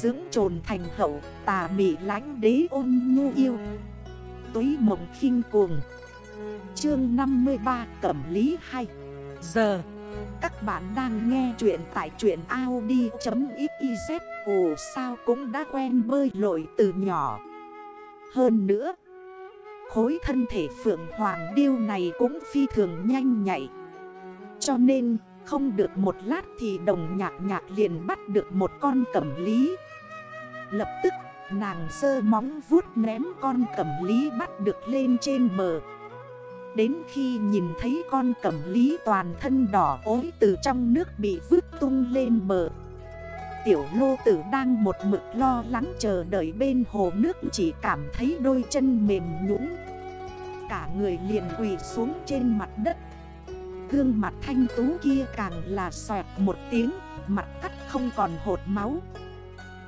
Dưỡng trồn thành hậu, tà mị lánh đế ôn nhu yêu. Túy mộng khinh cuồng. Chương 53 Cẩm Lý 2 Giờ, Các bạn đang nghe chuyện tại chuyện Audi.xyz Ồ, sao cũng đã quen bơi lội từ nhỏ. Hơn nữa, Khối thân thể phượng hoàng điêu này cũng phi thường nhanh nhạy. Cho nên không được một lát thì đồng nhạc nhạc liền bắt được một con cẩm lý. Lập tức, nàng sơ móng vuốt ném con cẩm lý bắt được lên trên bờ. Đến khi nhìn thấy con cẩm lý toàn thân đỏ ối từ trong nước bị vứt tung lên bờ, Tiểu lô tử đang một mực lo lắng chờ đợi bên hồ nước chỉ cảm thấy đôi chân mềm nhũng Cả người liền quỳ xuống trên mặt đất. Gương mặt thanh tú kia càng là xoẹt một tiếng, Mặt cắt không còn hột máu.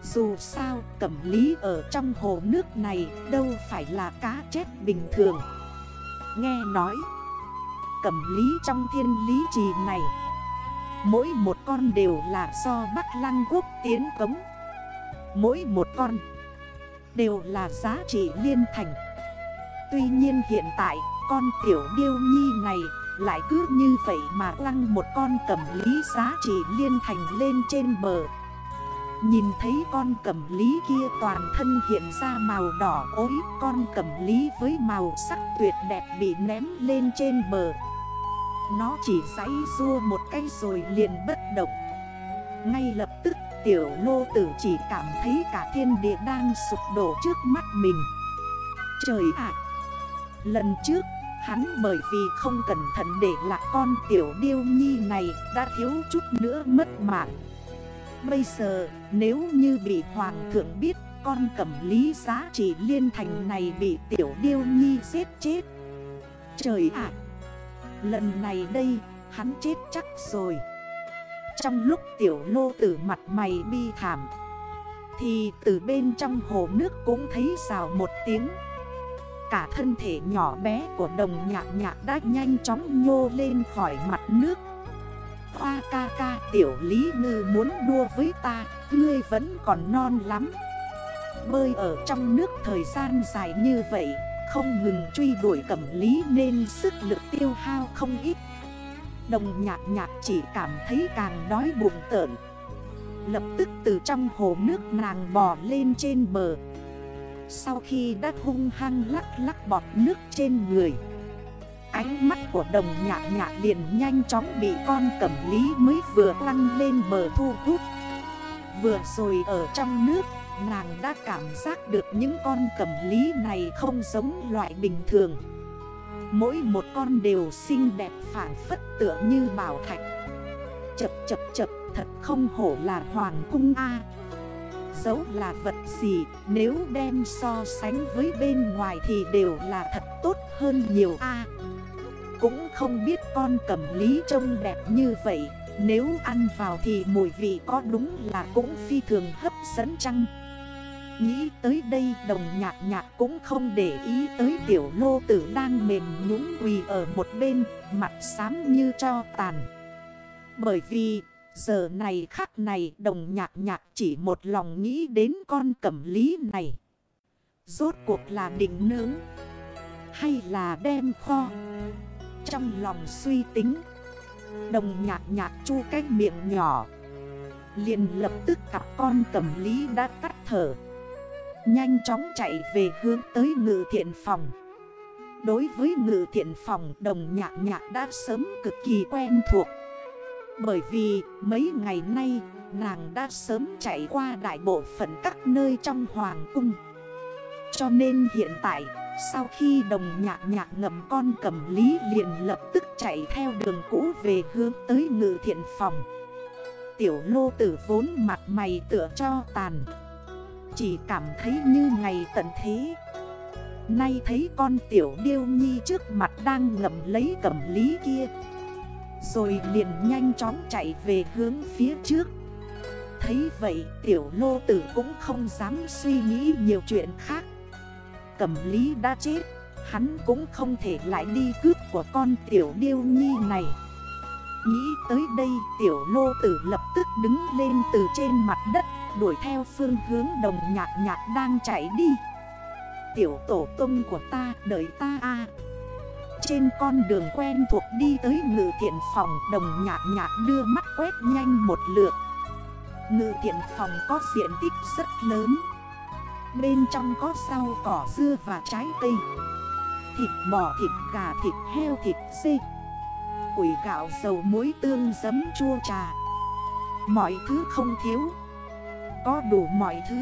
Dù sao, cẩm lý ở trong hồ nước này đâu phải là cá chết bình thường. Nghe nói, Cẩm lý trong thiên lý trì này, Mỗi một con đều là do Bắc Lăng Quốc tiến cống. Mỗi một con đều là giá trị liên thành. Tuy nhiên hiện tại, con tiểu điêu nhi này lại cứ như vậy mà lăng một con cẩm lý giá trị liên thành lên trên bờ. Nhìn thấy con cẩm lý kia toàn thân hiện ra màu đỏ ối, Con cẩm lý với màu sắc tuyệt đẹp bị ném lên trên bờ. Nó chỉ giấy rua một cây rồi liền bất động. Ngay lập tức, tiểu lô tử chỉ cảm thấy cả thiên địa đang sụp đổ trước mắt mình. Trời ạ! Lần trước Hắn bởi vì không cẩn thận để lạc con tiểu điêu nhi này đã thiếu chút nữa mất mạng. Bây giờ, nếu như bị hoàng thượng biết, con cầm lý giá trị liên thành này bị tiểu điêu nhi giết chết. Trời ạ! Lần này đây, hắn chết chắc rồi. Trong lúc tiểu lô tử mặt mày bi thảm, Thì từ bên trong hồ nước cũng thấy rào một tiếng. Cả thân thể nhỏ bé của đồng nhạc nhạc đã nhanh chóng nhô lên khỏi mặt nước. Hoa ca ca, tiểu lý ngư muốn đua với ta, Ngươi vẫn còn non lắm. Bơi ở trong nước thời gian dài như vậy, Không ngừng truy đuổi cẩm lý nên sức lực tiêu hao không ít. Đồng nhạc nhạc chỉ cảm thấy càng đói bụng tợn Lập tức từ trong hồ nước nàng bò lên trên bờ sau khi đã hung hăng lắc lắc bọt nước trên người, Ánh mắt của đồng nhạc nhạc liền nhanh chóng bị con cẩm lý mới vừa lăn lên bờ thu hút. Vừa rồi ở trong nước, Nàng đã cảm giác được những con cẩm lý này không giống loại bình thường. Mỗi một con đều xinh đẹp phản phất tựa như bảo thạch. Chập chập chập, thật không hổ là hoàng cung A. Dẫu là vật gì, nếu đem so sánh với bên ngoài thì đều là thật tốt hơn nhiều. A Cũng không biết con cầm lý trông đẹp như vậy, Nếu ăn vào thì mùi vị có đúng là cũng phi thường hấp dẫn chăng? Nghĩ tới đây đồng nhạc nhạc cũng không để ý tới tiểu lô tử đang mềm nhũng quỳ ở một bên, Mặt xám như cho tàn. Bởi vì Giờ này khắc này đồng nhạc nhạc chỉ một lòng nghĩ đến con cẩm lý này. Rốt cuộc là định nướng hay là đem kho. Trong lòng suy tính, đồng nhạc nhạc chu cái miệng nhỏ. liền lập tức cặp con cẩm lý đã tắt thở. Nhanh chóng chạy về hướng tới ngự thiện phòng. Đối với ngự thiện phòng đồng nhạc nhạc đã sớm cực kỳ quen thuộc. Bởi vì mấy ngày nay, nàng đã sớm chạy qua đại bộ phận các nơi trong hoàng cung. Cho nên hiện tại, sau khi đồng nhạc nhạc ngầm con cầm lý liền lập tức chạy theo đường cũ về hướng tới ngự thiện phòng. Tiểu lô tử vốn mặt mày tựa cho tàn, Chỉ cảm thấy như ngày tận thế. Nay thấy con tiểu điêu nhi trước mặt đang ngầm lấy cầm lý kia rồi liền nhanh chóng chạy về hướng phía trước. Thấy vậy, tiểu lô tử cũng không dám suy nghĩ nhiều chuyện khác. Cẩm lý đã chết, Hắn cũng không thể lại đi cướp của con tiểu điêu nhi này. Nghĩ tới đây, tiểu lô tử lập tức đứng lên từ trên mặt đất, đuổi theo phương hướng đồng nhạc nhạc đang chạy đi. Tiểu tổ tung của ta, đợi ta a. Trên con đường quen thuộc đi tới ngự thiện phòng Đồng nhạc nhạc đưa mắt quét nhanh một lượt. Ngự thiện phòng có diện tích rất lớn. Bên trong có rau cỏ dưa và trái cây. Thịt bò, thịt gà, thịt heo, thịt dê. Quỷ gạo, dầu muối tương, giấm chua trà Mọi thứ không thiếu. Có đủ mọi thứ.